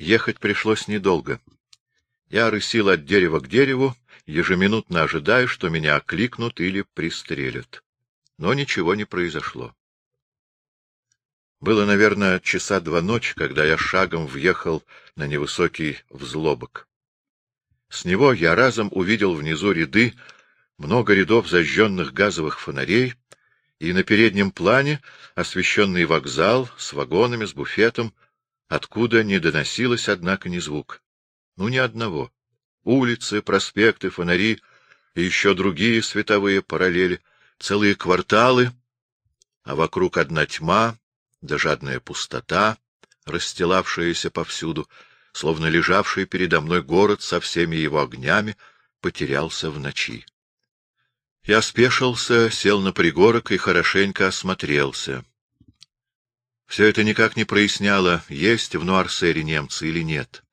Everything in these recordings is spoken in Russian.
Ехать пришлось недолго. Я рысил от дерева к дереву, ежеминутно ожидая, что меня окликнут или пристрелят. Но ничего не произошло. Было, наверное, часа два ночи, когда я шагом въехал на невысокий взлобок. С него я разом увидел внизу ряды, много рядов зажженных газовых фонарей, и на переднем плане освещенный вокзал с вагонами, с буфетом, откуда не доносилось, однако, ни звук. Ну, ни одного. Улицы, проспекты, фонари и еще другие световые параллели, целые кварталы, а вокруг одна тьма, да жадная пустота, расстилавшаяся повсюду, словно лежавший передо мной город со всеми его огнями, потерялся в ночи. Я спешился, сел на пригорок и хорошенько осмотрелся. Все это никак не проясняло, есть в Нуарсере немцы или нет.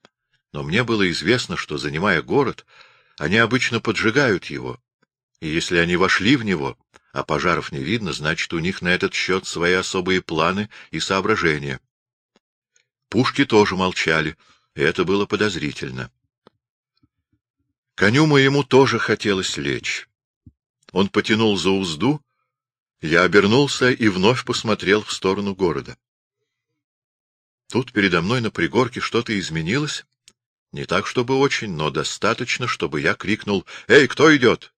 Но мне было известно, что, занимая город, они обычно поджигают его. И если они вошли в него, а пожаров не видно, значит, у них на этот счет свои особые планы и соображения. Пушки тоже молчали, и это было подозрительно. Коню моему тоже хотелось лечь. Он потянул за узду, я обернулся и вновь посмотрел в сторону города. Тут передо мной на пригорке что-то изменилось, не так, чтобы очень, но достаточно, чтобы я крикнул «Эй, кто идет?»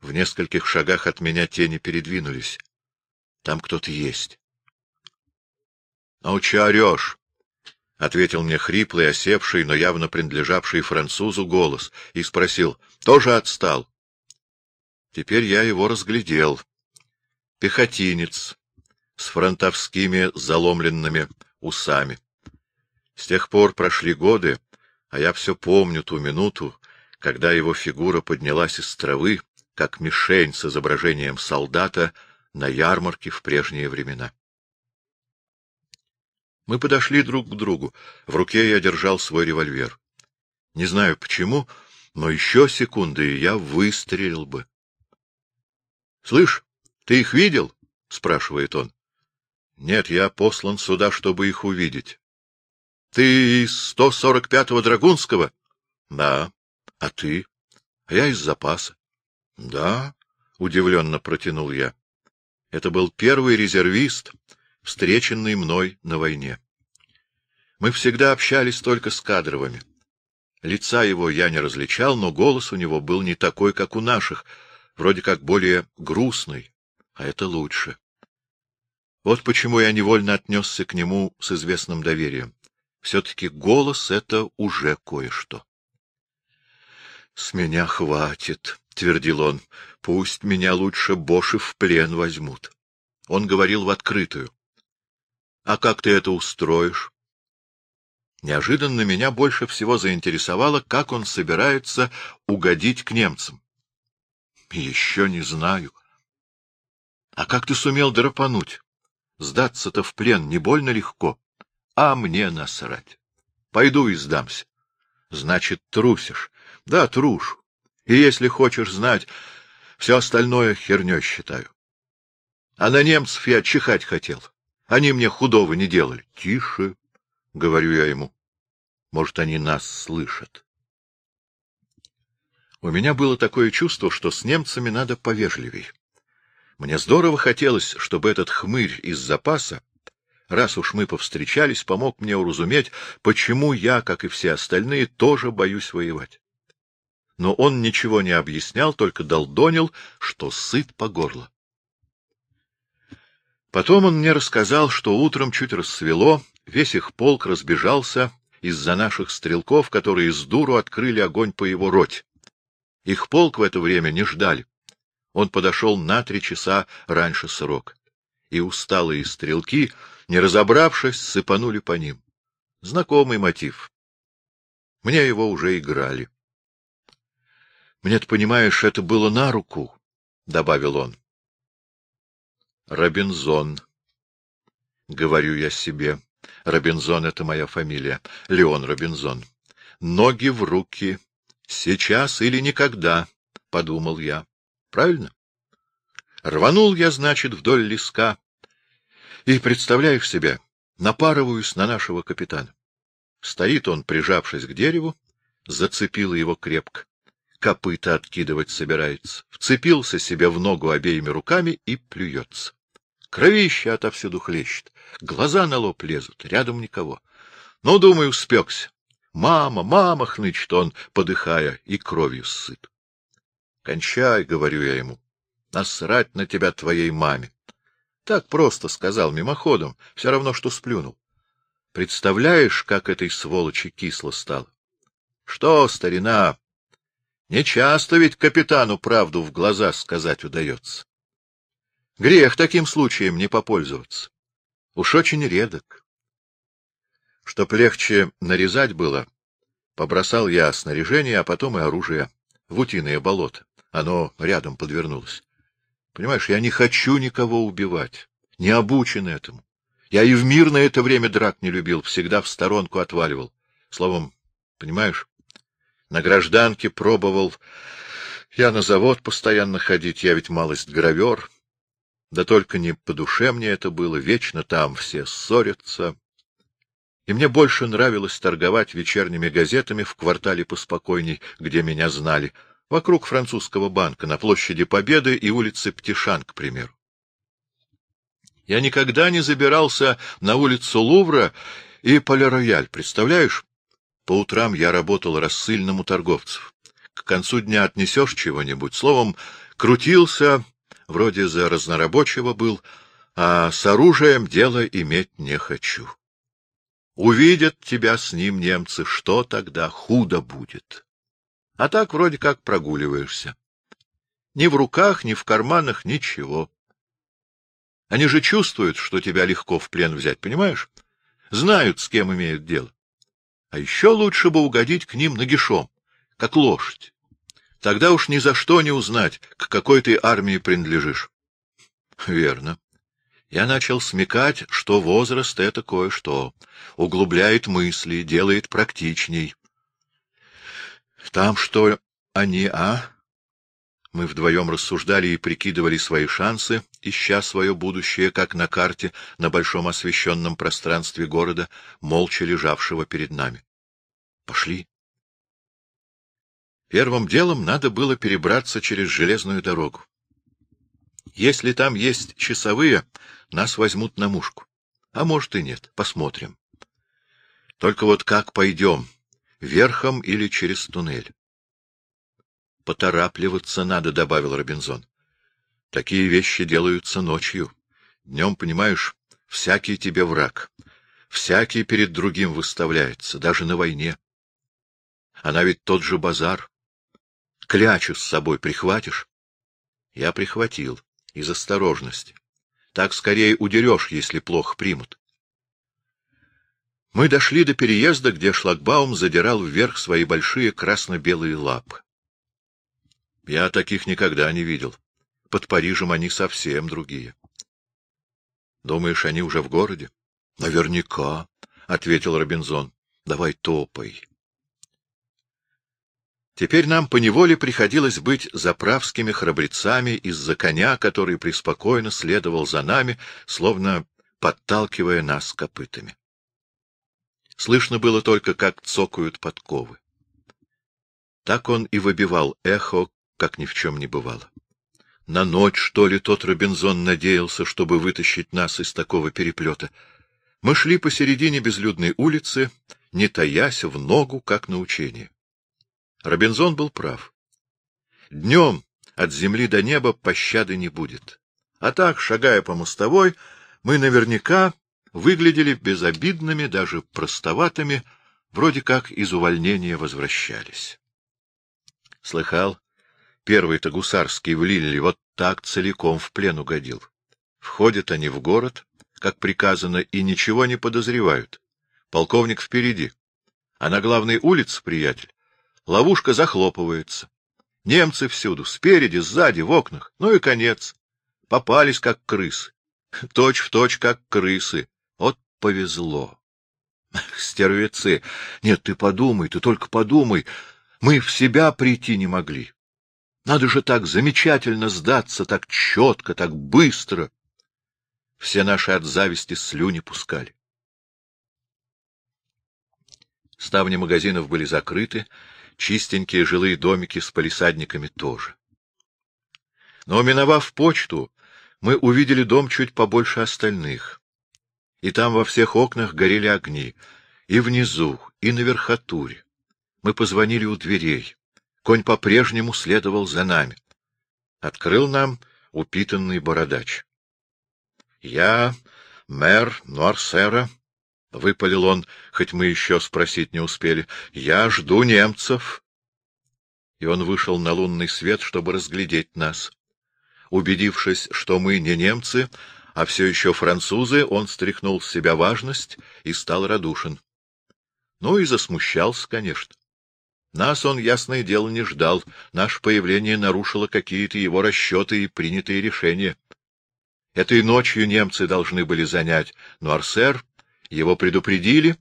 В нескольких шагах от меня тени передвинулись. Там кто-то есть. — Ну, че орешь? — ответил мне хриплый, осевший, но явно принадлежавший французу голос, и спросил. — Тоже отстал? Теперь я его разглядел. Пехотинец с фронтовскими заломленными усами. С тех пор прошли годы, а я все помню ту минуту, когда его фигура поднялась из травы, как мишень с изображением солдата на ярмарке в прежние времена. Мы подошли друг к другу. В руке я держал свой револьвер. Не знаю почему, но еще секунды, и я выстрелил бы. — Слышь, ты их видел? — спрашивает он. — Нет, я послан сюда, чтобы их увидеть. — Ты из 145-го Драгунского? — Да. — А ты? — А я из запаса. — Да, — удивленно протянул я. Это был первый резервист, встреченный мной на войне. Мы всегда общались только с кадровыми. Лица его я не различал, но голос у него был не такой, как у наших, вроде как более грустный, а это лучше. Вот почему я невольно отнесся к нему с известным доверием. Все-таки голос — это уже кое-что. — С меня хватит, — твердил он, — пусть меня лучше Боши в плен возьмут. Он говорил в открытую. — А как ты это устроишь? Неожиданно меня больше всего заинтересовало, как он собирается угодить к немцам. — Еще не знаю. — А как ты сумел драпануть? Сдаться-то в плен не больно легко. А мне насрать. Пойду и сдамся. — Значит, трусишь. — Да, трушу. И если хочешь знать, все остальное херней считаю. А на немцев я чихать хотел. Они мне худого не делали. — Тише, — говорю я ему. Может, они нас слышат. У меня было такое чувство, что с немцами надо повежливей. Мне здорово хотелось, чтобы этот хмырь из запаса, раз уж мы повстречались, помог мне уразуметь, почему я, как и все остальные, тоже боюсь воевать но он ничего не объяснял, только долдонил, что сыт по горло. Потом он мне рассказал, что утром чуть рассвело, весь их полк разбежался из-за наших стрелков, которые с дуру открыли огонь по его роте. Их полк в это время не ждали. Он подошел на три часа раньше срока, и усталые стрелки, не разобравшись, сыпанули по ним. Знакомый мотив. Мне его уже играли. Мне, ты понимаешь, это было на руку, — добавил он. Робинзон. Говорю я себе. Робинзон — это моя фамилия. Леон Робинзон. Ноги в руки. Сейчас или никогда, — подумал я. Правильно? Рванул я, значит, вдоль леска. И, представляешь себе, напарываюсь на нашего капитана. Стоит он, прижавшись к дереву, зацепил его крепко. Копыта откидывать собирается. Вцепился себе в ногу обеими руками и плюется. Кровище отовсюду хлещет. Глаза на лоб лезут, рядом никого. Ну, думаю, спекся. Мама, мама, хнычет он, подыхая, и кровью сыт. Кончай, говорю я ему. Насрать на тебя твоей маме. Так просто сказал мимоходом, все равно, что сплюнул. Представляешь, как этой сволочи кисло стало? Что, старина, не часто ведь капитану правду в глаза сказать удается. Грех таким случаем не попользоваться. Уж очень редок. Чтоб легче нарезать было, побросал я снаряжение, а потом и оружие в утиное болото. Оно рядом подвернулось. Понимаешь, я не хочу никого убивать, не обучен этому. Я и в мирное это время драк не любил, всегда в сторонку отваливал. Словом, понимаешь, на гражданке пробовал я на завод постоянно ходить, я ведь малость гравер. Да только не по душе мне это было, вечно там все ссорятся. И мне больше нравилось торговать вечерними газетами в квартале поспокойней, где меня знали, вокруг французского банка, на площади Победы и улице Птишан, к примеру. Я никогда не забирался на улицу Лувра и Полирояль, представляешь? По утрам я работал рассыльным у торговцев. К концу дня отнесешь чего-нибудь. Словом, крутился, вроде за разнорабочего был, а с оружием дело иметь не хочу. Увидят тебя с ним немцы, что тогда худо будет. А так вроде как прогуливаешься. Ни в руках, ни в карманах ничего. Они же чувствуют, что тебя легко в плен взять, понимаешь? Знают, с кем имеют дело. А еще лучше бы угодить к ним нагишом, как лошадь. Тогда уж ни за что не узнать, к какой ты армии принадлежишь. Верно. Я начал смекать, что возраст — это кое-что. Углубляет мысли, делает практичней. Там что они, а? Мы вдвоем рассуждали и прикидывали свои шансы, ища свое будущее, как на карте, на большом освещенном пространстве города, молча лежавшего перед нами. Пошли. Первым делом надо было перебраться через железную дорогу. Если там есть часовые, нас возьмут на мушку. А может и нет, посмотрим. Только вот как пойдем, верхом или через туннель? — Поторапливаться надо, — добавил Робинзон. — Такие вещи делаются ночью. Днем, понимаешь, всякий тебе враг. Всякий перед другим выставляется, даже на войне. Она ведь тот же базар. Клячу с собой прихватишь? Я прихватил, из осторожности. Так скорее удерешь, если плохо примут. Мы дошли до переезда, где шлагбаум задирал вверх свои большие красно-белые лапы. Я таких никогда не видел. Под Парижем они совсем другие. Думаешь, они уже в городе? Наверняка, — ответил Робинзон. Давай топай. Теперь нам поневоле приходилось быть заправскими храбрецами из-за коня, который преспокойно следовал за нами, словно подталкивая нас копытами. Слышно было только, как цокают подковы. Так он и выбивал эхо как ни в чем не бывало. На ночь, что ли, тот Робинзон надеялся, чтобы вытащить нас из такого переплета. Мы шли посередине безлюдной улицы, не таясь в ногу, как на учение. Робинзон был прав. Днем от земли до неба пощады не будет. А так, шагая по мостовой, мы наверняка выглядели безобидными, даже простоватыми, вроде как из увольнения возвращались. Слыхал, Первый-то гусарский в Лилле вот так целиком в плен угодил. Входят они в город, как приказано, и ничего не подозревают. Полковник впереди. А на главной улице, приятель, ловушка захлопывается. Немцы всюду, спереди, сзади, в окнах. Ну и конец. Попались, как крысы. Точь в точь, как крысы. Повезло. Стервецы! Нет, ты подумай, ты только подумай. Мы в себя прийти не могли. Надо же так замечательно сдаться, так четко, так быстро. Все наши от зависти слюни пускали. Ставни магазинов были закрыты, чистенькие жилые домики с палисадниками тоже. Но, миновав почту, мы увидели дом чуть побольше остальных. И там во всех окнах горели огни, и внизу, и на верхотуре. Мы позвонили у дверей. Конь по-прежнему следовал за нами. Открыл нам упитанный бородач. — Я мэр Нуарсера, — выпалил он, хоть мы еще спросить не успели. — Я жду немцев. И он вышел на лунный свет, чтобы разглядеть нас. Убедившись, что мы не немцы, а все еще французы, он стряхнул с себя важность и стал радушен. Ну и засмущался, конечно. Нас он, ясное дело, не ждал. Наше появление нарушило какие-то его расчеты и принятые решения. Этой ночью немцы должны были занять Нуарсер, его предупредили,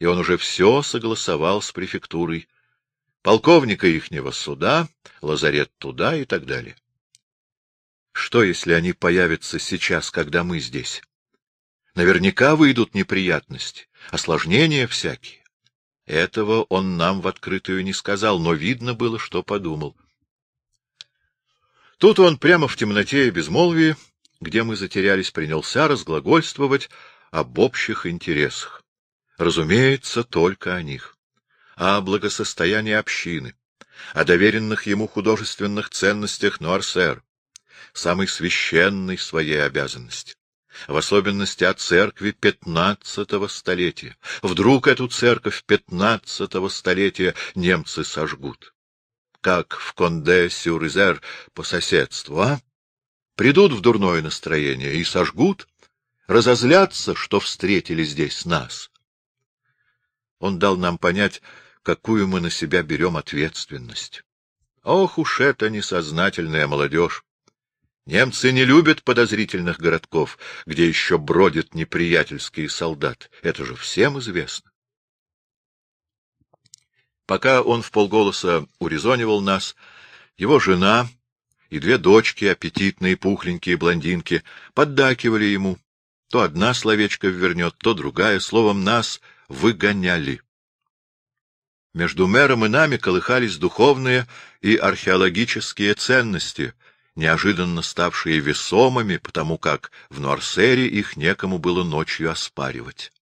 и он уже все согласовал с префектурой. Полковника ихнего суда, лазарет туда и так далее. Что, если они появятся сейчас, когда мы здесь? Наверняка выйдут неприятности, осложнения всякие. Этого он нам в открытую не сказал, но видно было, что подумал. Тут он прямо в темноте и безмолвии, где мы затерялись, принялся разглагольствовать об общих интересах. Разумеется, только о них. О благосостоянии общины, о доверенных ему художественных ценностях Нуарсер, самой священной своей обязанности, в особенности о церкви пятнадцатого столетия. Вдруг эту церковь пятнадцатого столетия немцы сожгут, как в Конде-Сюризер по соседству, а? Придут в дурное настроение и сожгут, разозлятся, что встретили здесь нас. Он дал нам понять, какую мы на себя берем ответственность. Ох уж это несознательная молодежь! Немцы не любят подозрительных городков, где еще бродят неприятельские солдаты. Это же всем известно. Пока он в полголоса урезонивал нас, его жена и две дочки, аппетитные пухленькие блондинки, поддакивали ему. То одна словечко вернет, то другая, словом, нас выгоняли. Между мэром и нами колыхались духовные и археологические ценности, неожиданно ставшие весомыми, потому как в Нуарсере их некому было ночью оспаривать.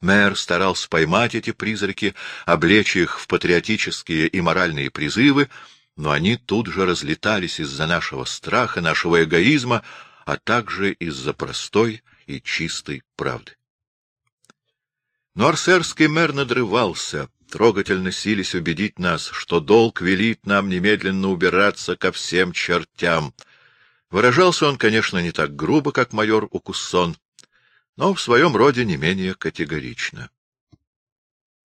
Мэр старался поймать эти призраки, облечь их в патриотические и моральные призывы, но они тут же разлетались из-за нашего страха, нашего эгоизма, а также из-за простой и чистой правды. Но арсерский мэр надрывался, трогательно сились убедить нас, что долг велит нам немедленно убираться ко всем чертям. Выражался он, конечно, не так грубо, как майор Укуссон, но в своем роде не менее категорично.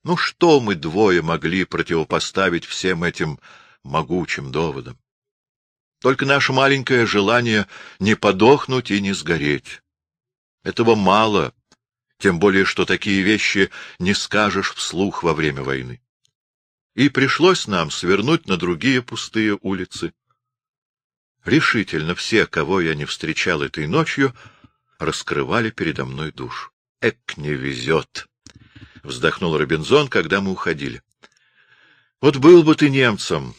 Ну что мы двое могли противопоставить всем этим могучим доводам? Только наше маленькое желание не подохнуть и не сгореть. Этого мало, тем более, что такие вещи не скажешь вслух во время войны. И пришлось нам свернуть на другие пустые улицы. Решительно все, кого я не встречал этой ночью, раскрывали передо мной душ. Эк, не везет! — вздохнул Робинзон, когда мы уходили. — Вот был бы ты немцем,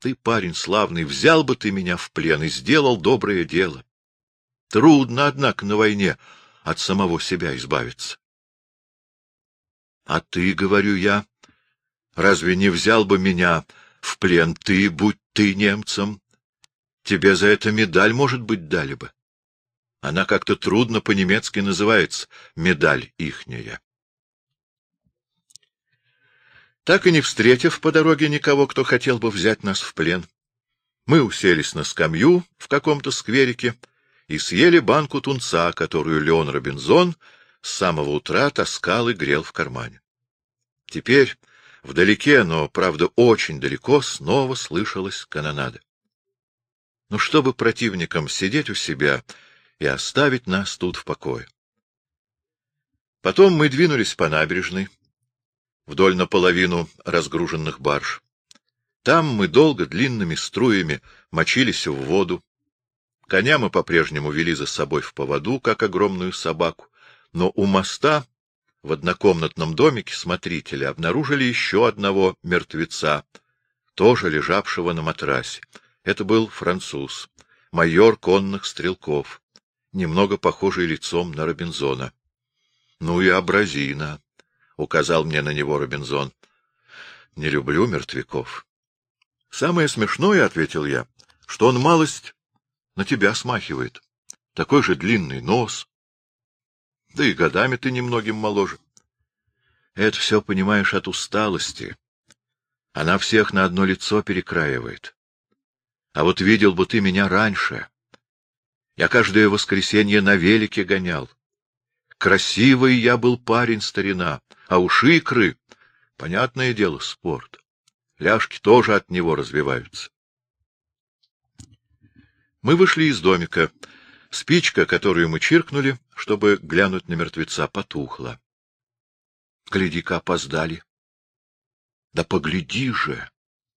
ты, парень славный, взял бы ты меня в плен и сделал доброе дело. Трудно, однако, на войне от самого себя избавиться. — А ты, — говорю я, — разве не взял бы меня в плен ты, будь ты немцем? Тебе за это медаль, может быть, дали бы. Она как-то трудно по-немецки называется, медаль ихняя. Так и не встретив по дороге никого, кто хотел бы взять нас в плен, мы уселись на скамью в каком-то скверике, и съели банку тунца, которую Леон Робинзон с самого утра таскал и грел в кармане. Теперь, вдалеке, но, правда, очень далеко, снова слышалась канонада. Ну, чтобы противникам сидеть у себя и оставить нас тут в покое. Потом мы двинулись по набережной, вдоль наполовину разгруженных барж. Там мы долго длинными струями мочились в воду, Коня мы по-прежнему вели за собой в поводу, как огромную собаку, но у моста в однокомнатном домике смотрителя обнаружили еще одного мертвеца, тоже лежавшего на матрасе. Это был француз, майор конных стрелков, немного похожий лицом на Робинзона. — Ну и абразина, — указал мне на него Робинзон. — Не люблю мертвяков. — Самое смешное, — ответил я, — что он малость на тебя смахивает. Такой же длинный нос. Да и годами ты немногим моложе. Это все, понимаешь, от усталости. Она всех на одно лицо перекраивает. А вот видел бы ты меня раньше. Я каждое воскресенье на велике гонял. Красивый я был парень, старина, а уж икры, понятное дело, спорт. Ляжки тоже от него развиваются. Мы вышли из домика. Спичка, которую мы чиркнули, чтобы глянуть на мертвеца, потухла. Гляди-ка, опоздали. Да погляди же!